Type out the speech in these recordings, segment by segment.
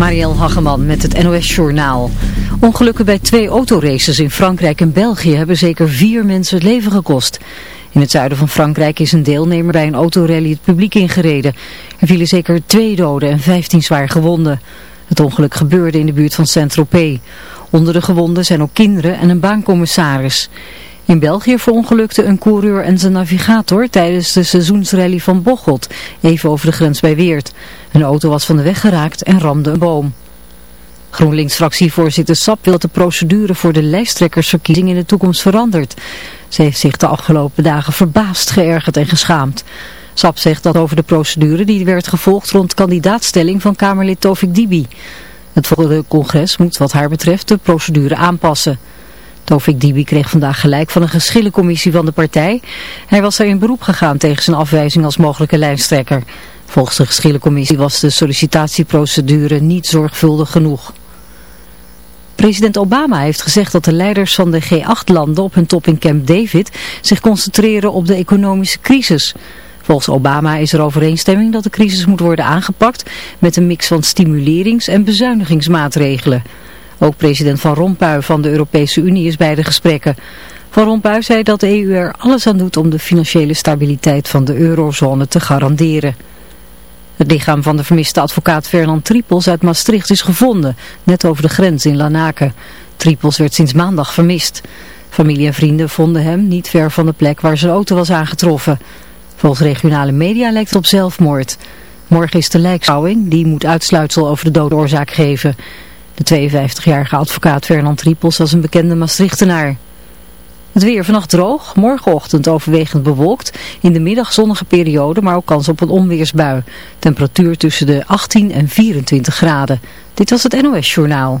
Marielle Hageman met het NOS Journaal. Ongelukken bij twee autoraces in Frankrijk en België hebben zeker vier mensen het leven gekost. In het zuiden van Frankrijk is een deelnemer bij een autorally het publiek ingereden. Er vielen zeker twee doden en vijftien zwaar gewonden. Het ongeluk gebeurde in de buurt van Saint-Tropez. Onder de gewonden zijn ook kinderen en een baancommissaris. In België verongelukte een coureur en zijn navigator tijdens de seizoensrally van Bocholt, even over de grens bij Weert. Een auto was van de weg geraakt en ramde een boom. GroenLinks-fractievoorzitter Sap wil de procedure voor de lijsttrekkersverkiezing in de toekomst verandert. Ze heeft zich de afgelopen dagen verbaasd, geërgerd en geschaamd. Sap zegt dat over de procedure die werd gevolgd rond kandidaatstelling van Kamerlid Tovik Dibi. Het volgende congres moet wat haar betreft de procedure aanpassen. Tovik Dibi kreeg vandaag gelijk van een geschillencommissie van de partij. Hij was er in beroep gegaan tegen zijn afwijzing als mogelijke lijsttrekker. Volgens de geschillencommissie was de sollicitatieprocedure niet zorgvuldig genoeg. President Obama heeft gezegd dat de leiders van de G8-landen op hun top in Camp David zich concentreren op de economische crisis. Volgens Obama is er overeenstemming dat de crisis moet worden aangepakt met een mix van stimulerings- en bezuinigingsmaatregelen. Ook president Van Rompuy van de Europese Unie is bij de gesprekken. Van Rompuy zei dat de EU er alles aan doet om de financiële stabiliteit van de eurozone te garanderen. Het lichaam van de vermiste advocaat Fernand Triepels uit Maastricht is gevonden, net over de grens in Lanaken. Triepels werd sinds maandag vermist. Familie en vrienden vonden hem niet ver van de plek waar zijn auto was aangetroffen. Volgens regionale media lijkt het op zelfmoord. Morgen is de lijkschouwing, die moet uitsluitsel over de doodoorzaak geven. De 52-jarige advocaat Fernand Triepels was een bekende Maastrichtenaar. Het weer vannacht droog, morgenochtend overwegend bewolkt, in de middag zonnige periode, maar ook kans op een onweersbui. Temperatuur tussen de 18 en 24 graden. Dit was het NOS Journaal.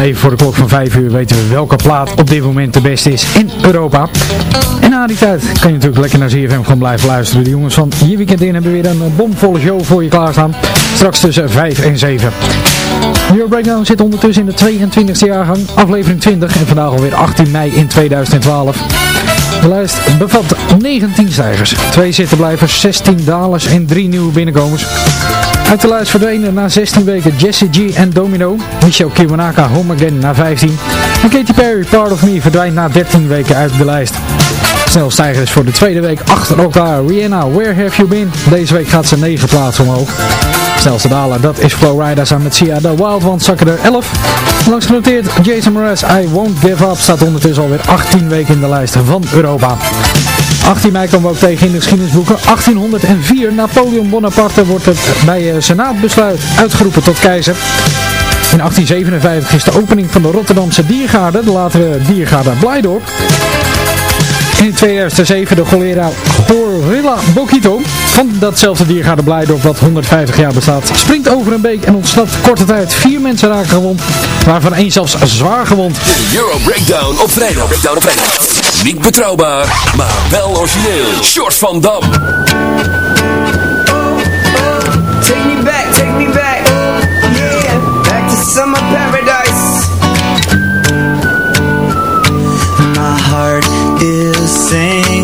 Even voor de klok van 5 uur weten we welke plaat op dit moment de beste is in Europa. En na die tijd kan je natuurlijk lekker naar ZFM gaan blijven luisteren. De jongens van Je Weekend In hebben weer een bomvolle show voor je klaarstaan. Straks tussen 5 en 7. De Euro Breakdown zit ondertussen in de 22e jaargang, aflevering 20 en vandaag alweer 18 mei in 2012. De lijst bevat 19 stijgers, 2 zittenblijvers, 16 dalers en 3 nieuwe binnenkomers. Uit de lijst verdwenen na 16 weken Jesse G en Domino. Michel Kiwanaka Home Again na 15. En Katy Perry Part of Me verdwijnt na 13 weken uit de lijst. Snelstijger is voor de tweede week achter elkaar. Rihanna, Where Have You Been? Deze week gaat ze 9 plaatsen omhoog. Snelste daler, dat is Flowrider samen met Sia. De Wild Ones zakken er 11. Langs genoteerd Jason Mraz, I Won't Give Up, staat ondertussen alweer 18 weken in de lijst van Europa. 18 mei komen we ook tegen in de geschiedenisboeken. 1804, Napoleon Bonaparte wordt het bij uh, senaatbesluit uitgeroepen tot keizer. In 1857 is de opening van de Rotterdamse Diergaarde, de latere Diergaarde Blijdorp. In 2007 de Gorilla Bokito. Van datzelfde dier gaat de blijdorp wat 150 jaar bestaat. Springt over een beek en ontsnapt korte tijd. Vier mensen raken gewond, waarvan één zelfs zwaar gewond. De Euro Breakdown op vrijdag. Breakdown op vrijdag. Niet betrouwbaar, maar wel origineel. Short van Dam. Take me back, take me back. Back to summer paradise. My heart is singing.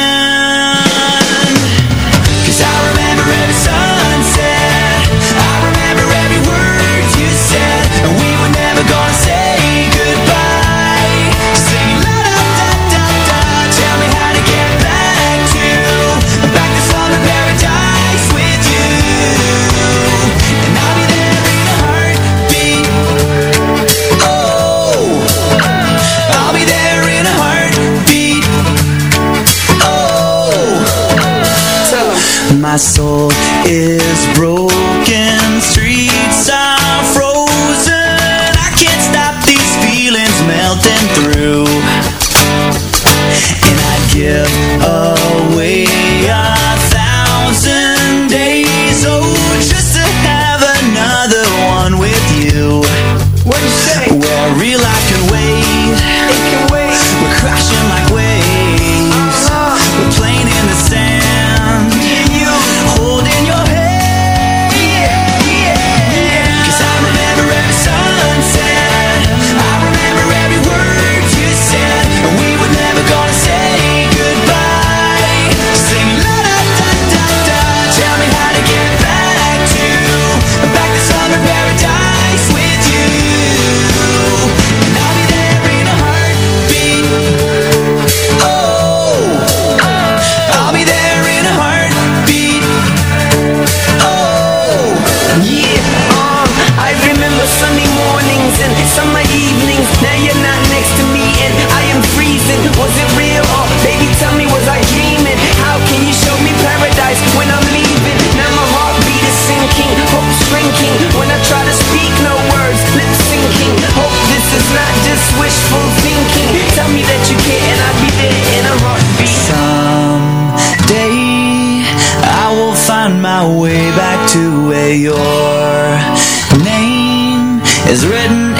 my soul is your name is written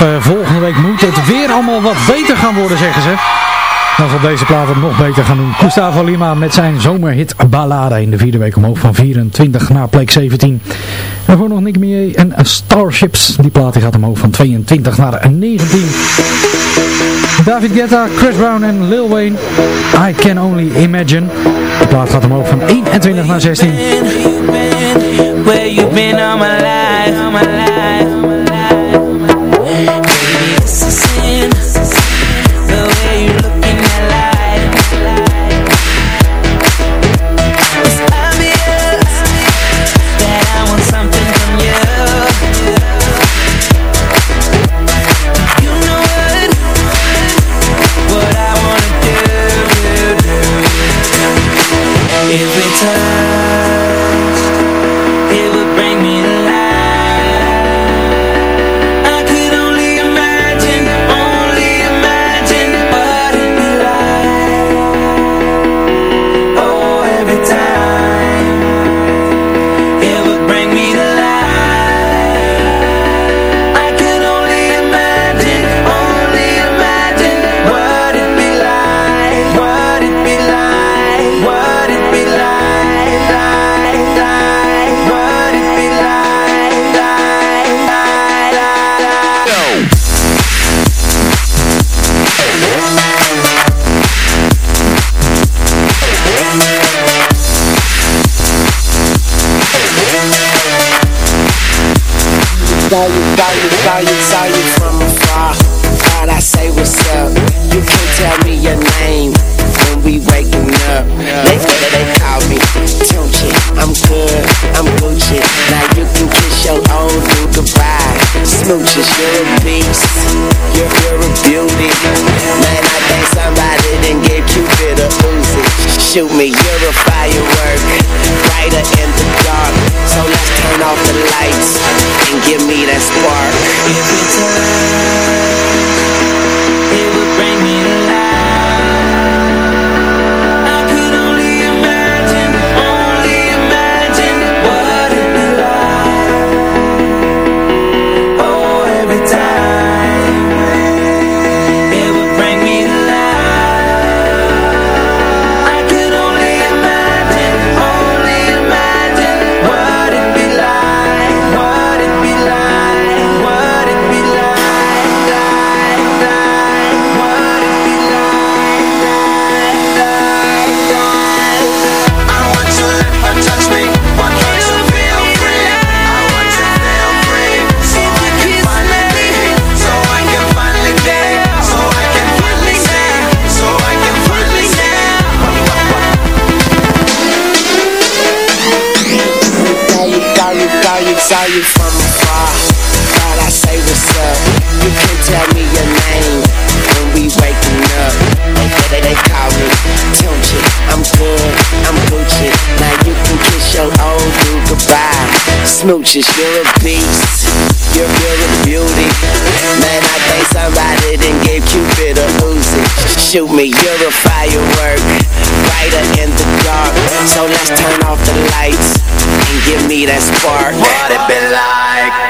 vanaf volgende week moet het weer allemaal wat beter gaan worden, zeggen ze. Dan zal deze plaat het nog beter gaan doen. Gustavo Lima met zijn zomerhit Ballade in de vierde week omhoog van 24 naar plek 17. En voor nog Nick meer en Starships. Die plaat gaat omhoog van 22 naar 19. David Guetta, Chris Brown en Lil Wayne. I Can Only Imagine. De plaat gaat omhoog van 21 naar 16. Where you been all my life, all my life. Smooches, you're a beast. You're real a beauty. Man, I think somebody done gave Cupid a Uzi. Shoot me, you're a firework. Brighter in the dark. So let's turn off the lights and give me that spark. What it been like?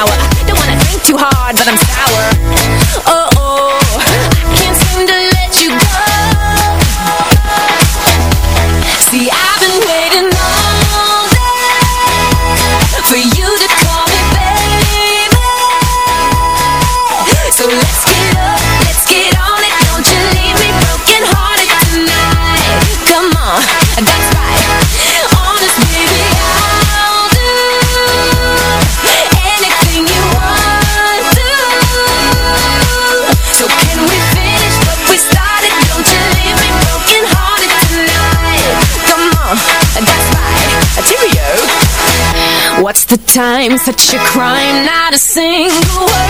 Now time? Such a crime, not a single word.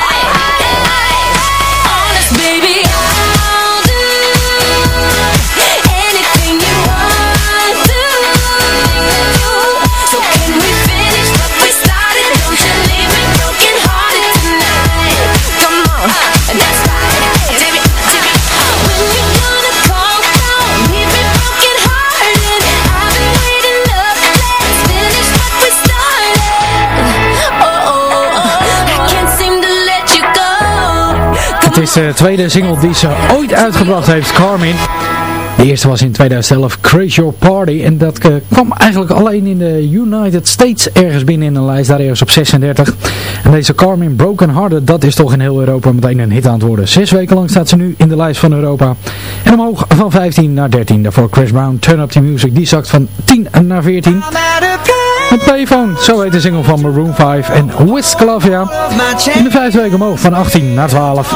de tweede single die ze ooit uitgebracht heeft, Carmen. De eerste was in 2011 Crazy Your Party. En dat eh, kwam eigenlijk alleen in de United States ergens binnen in een lijst. Daar ergens op 36. En deze Carmen Broken Hearted, dat is toch in heel Europa meteen een hit aan het worden. Zes weken lang staat ze nu in de lijst van Europa. En omhoog van 15 naar 13. Daarvoor Chris Brown, Turn Up The Music. Die zakt van 10 naar 14. Met Payphone, zo heet de single van Maroon 5 en Wiz Khalifa. In de vijfde week omhoog van 18 naar 12.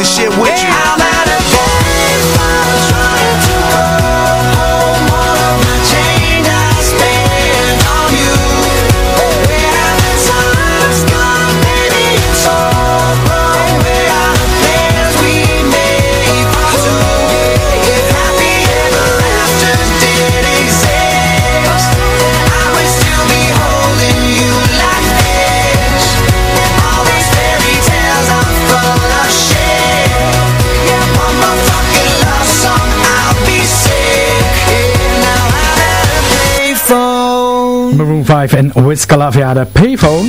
of shit with you. 5 en Wiz Khalifa, de payphone.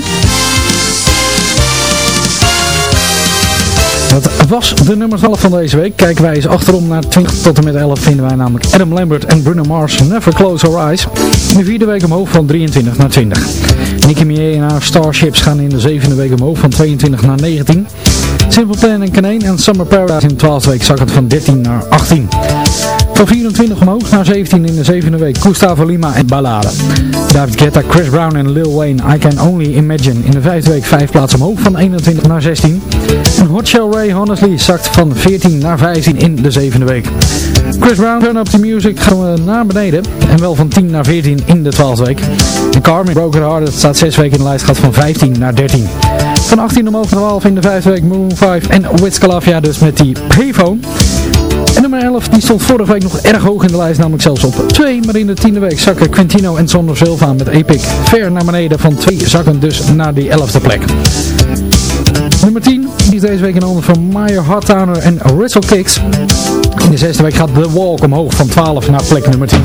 Dat was de nummer 12 van deze week. Kijken wij eens achterom naar 20 tot en met 11 vinden wij namelijk Adam Lambert en Bruno Mars Never Close Our Eyes. In de vierde week omhoog van 23 naar 20. Nicki Minaj en haar Starships gaan in de zevende week omhoog van 22 naar 19. Simple Plan en Canaan en Summer Paradise in de 12e week zakken van 13 naar 18. Van 24 omhoog naar 17 in de zevende week. Gustavo Lima en Ballade. David Guetta, Chris Brown en Lil Wayne. I Can Only Imagine. In de vijfde week vijf plaatsen omhoog van 21 naar 16. En Hot Shell Ray Honestly zakt van 14 naar 15 in de zevende week. Chris Brown, Turn Up The Music gaan we naar beneden. En wel van 10 naar 14 in de 12e week. En Carmen, Broken Hearted staat 6 weken in de lijst. Gaat van 15 naar 13. Van 18 omhoog naar 12 in de vijfde week. Moon 5 en Wiz dus met die payphone. En nummer 11, die stond vorige week nog erg hoog in de lijst, namelijk zelfs op 2. Maar in de tiende week zakken Quintino en Sander Silva met Epic ver naar beneden van 2 zakken dus naar die 11e plek. Nummer 10, die is deze week in handen van Meyer Hartowner en Russell Kicks. In de zesde week gaat The Walk omhoog van 12 naar plek nummer 10.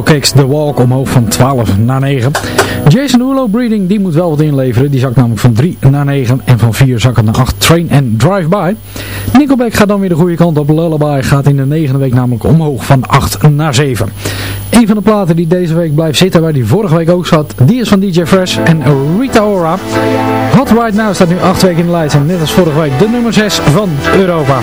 Cakes The Walk omhoog van 12 naar 9. Jason Hulo Breeding, die moet wel wat inleveren. Die zakt namelijk van 3 naar 9 en van 4 zakken naar 8. Train and Drive-By. Nickelback gaat dan weer de goede kant op. Lullaby gaat in de negende week namelijk omhoog van 8 naar 7. Een van de platen die deze week blijft zitten, waar die vorige week ook zat, die is van DJ Fresh en Rita Ora. Hot Right Now staat nu 8 weken in de lijst en net als vorige week de nummer 6 van Europa. Oh,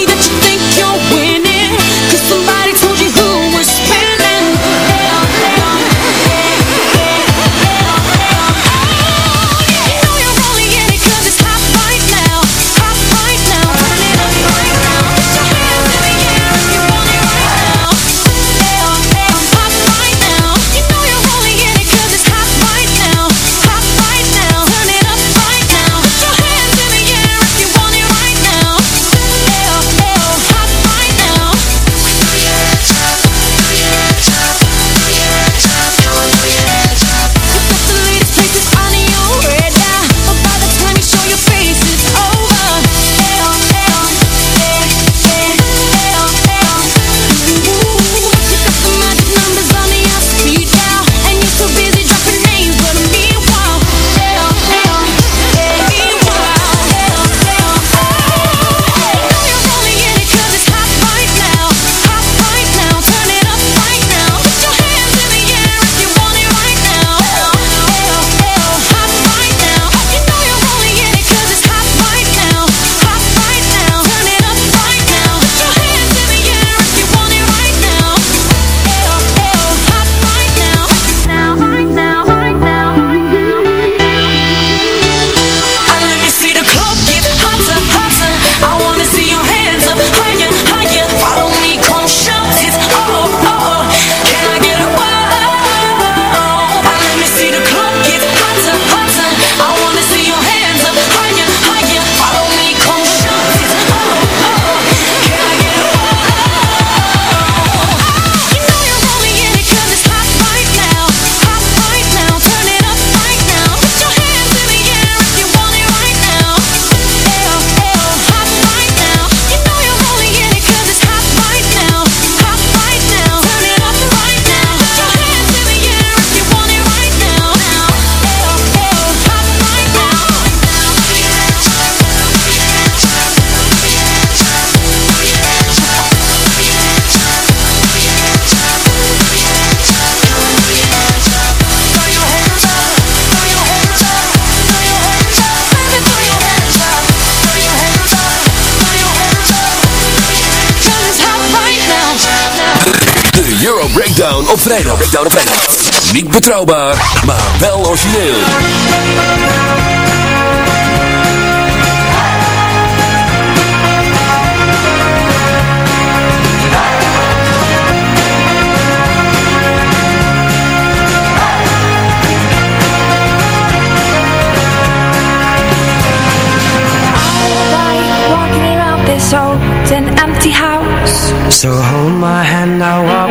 Euro Breakdown op vrijdag. Breakdown op vrijdag. Niet betrouwbaar, maar wel origineel. Walking around this old and empty house So hold my hand, I'll walk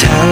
참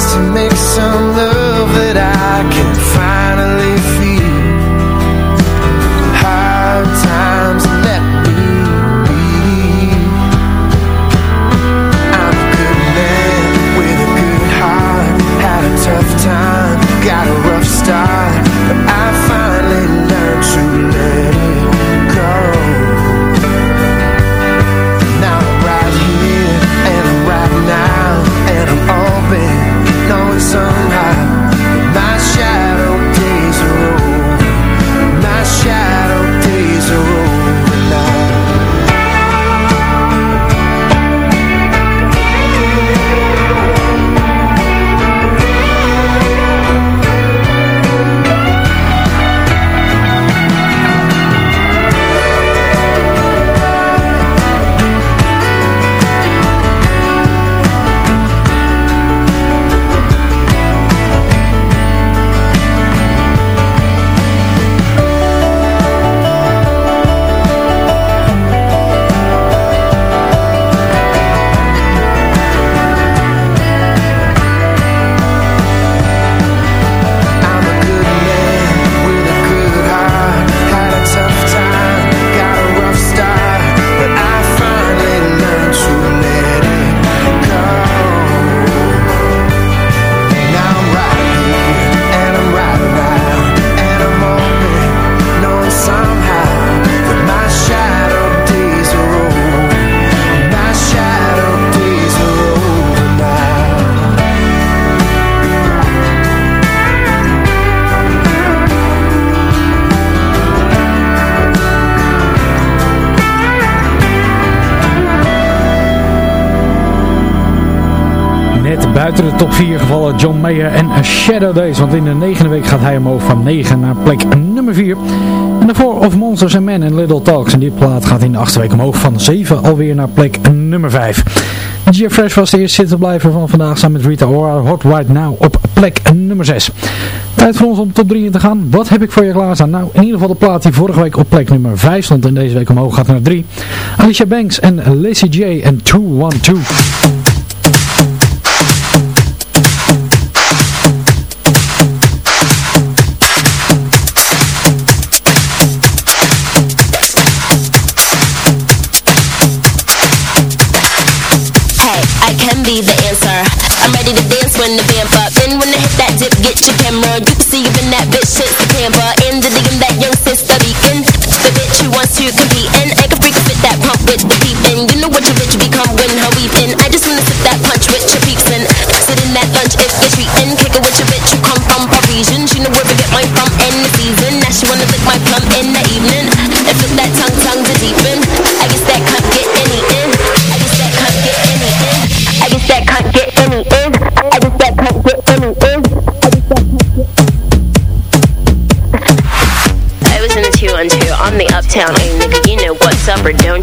To make some love that I can buiten de top 4 gevallen John Mayer en Shadow Days. Want in de negende week gaat hij omhoog van 9 naar plek nummer 4. En daarvoor Of Monsters and Men en Little Talks. En die plaat gaat in de achtste week omhoog van 7 alweer naar plek nummer 5. Gia Fresh was de eerste zittenblijver van vandaag samen met Rita Ora. Hot Right Now op plek nummer 6. Tijd voor ons om top 3 in te gaan. Wat heb ik voor je klaarstaan? Nou, in ieder geval de plaat die vorige week op plek nummer 5 stond en deze week omhoog gaat naar 3. Alicia Banks en Lacey J en 212.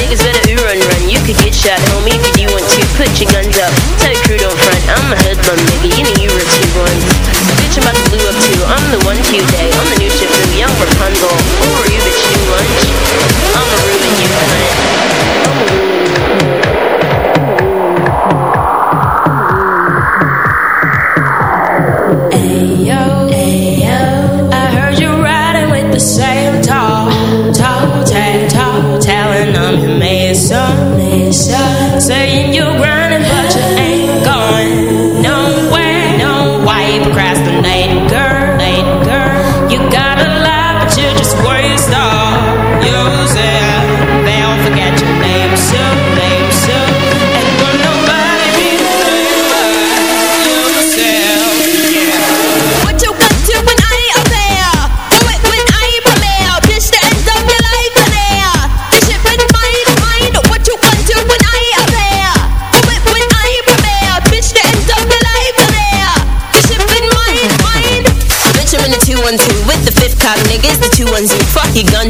Niggas better ooh run run. You could get shot, homie, if you want to. Put your guns up. Tell your crew don't front. I'm a hoodlum, nigga. You know you were two ones. Bitch, I'm about to blue up too. I'm the one to day. I'm the new ship young Rapunzel. Who are you, bitch? New lunch. I'ma ruin you, cunt.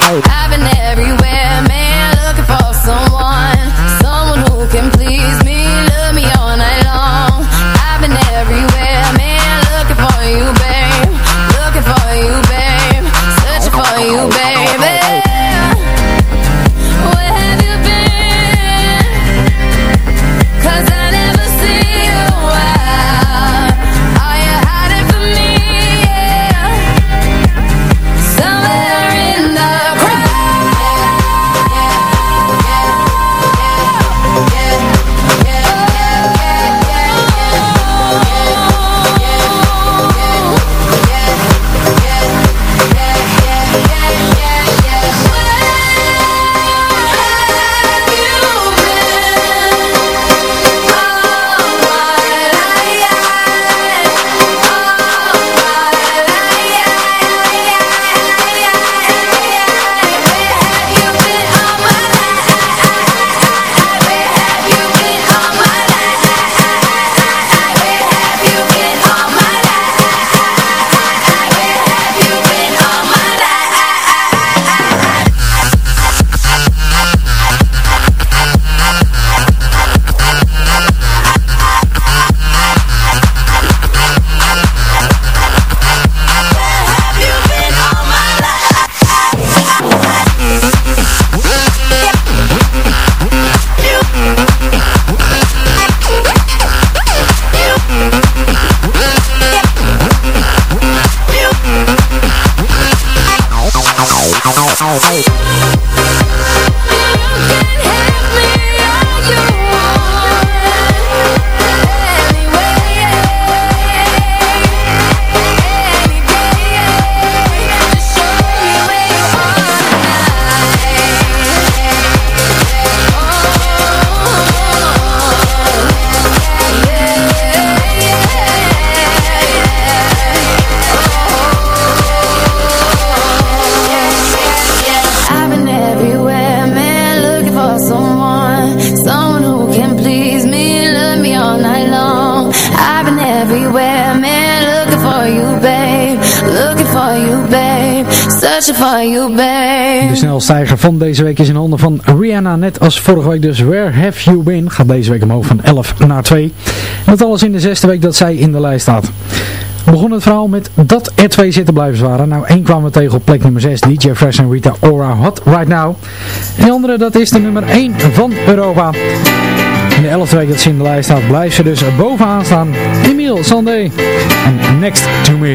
hey. I'll wait. De snelstijger van deze week is in handen van Rihanna. Net als vorige week dus Where Have You Been gaat deze week omhoog van 11 naar 2. Dat alles in de zesde week dat zij in de lijst staat. Begon het verhaal met dat er twee zittenblijvers waren. Nou, één kwamen we tegen op plek nummer 6. DJ Fresh en Rita Ora Hot Right Now. En de andere, dat is de nummer 1 van Europa. In de elfde week dat ze in de lijst staat, blijft ze dus bovenaan staan. Emil Sandé en Next To Me.